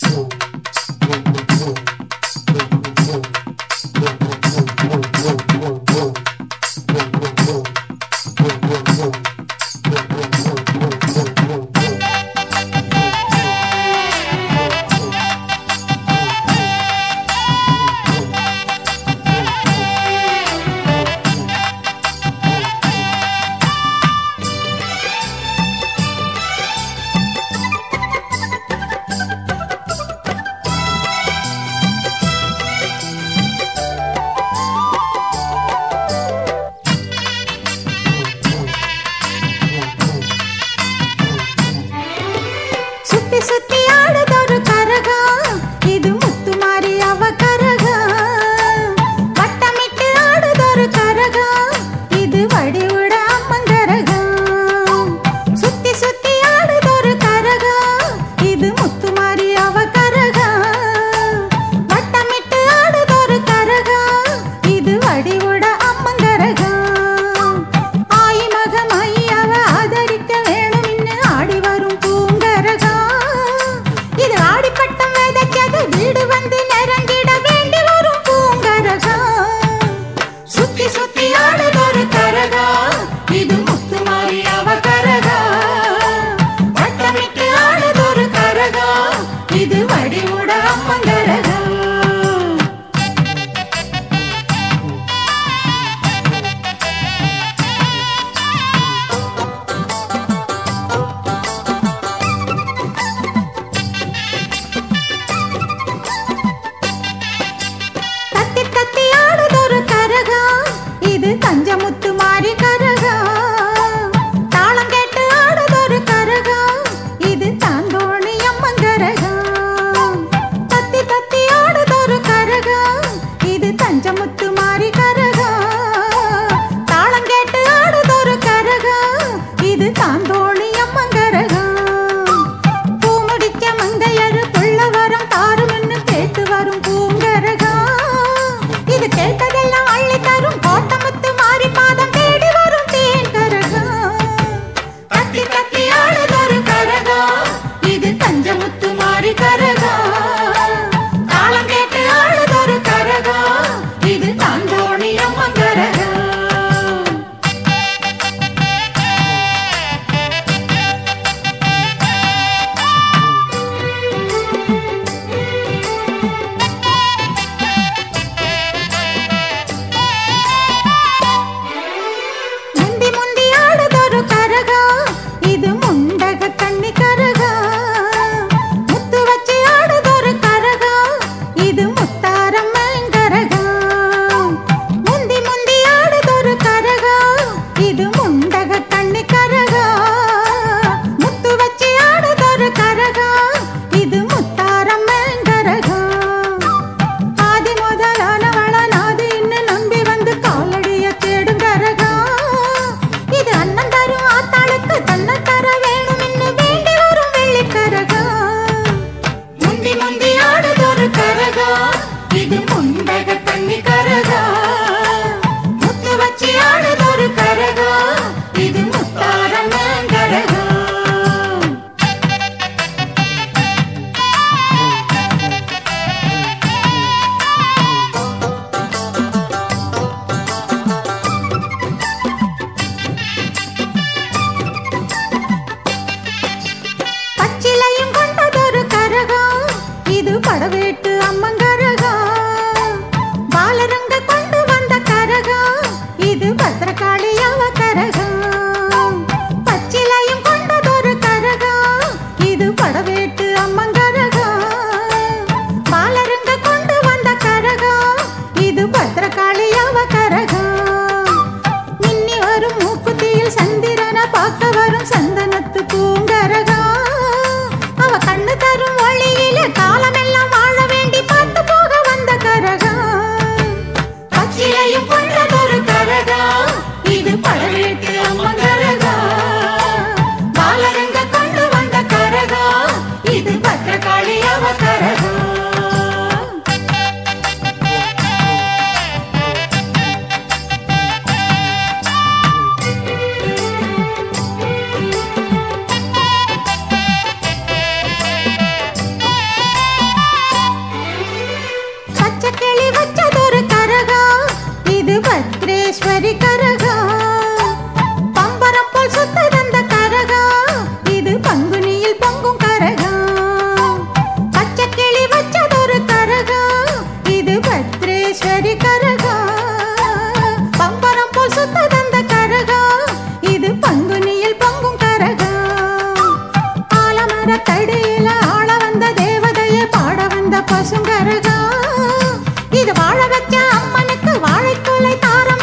Tchau. అమ్మ గరగా బాలరంగ அம்மனுக்கு வாழைக்குலை தாரம்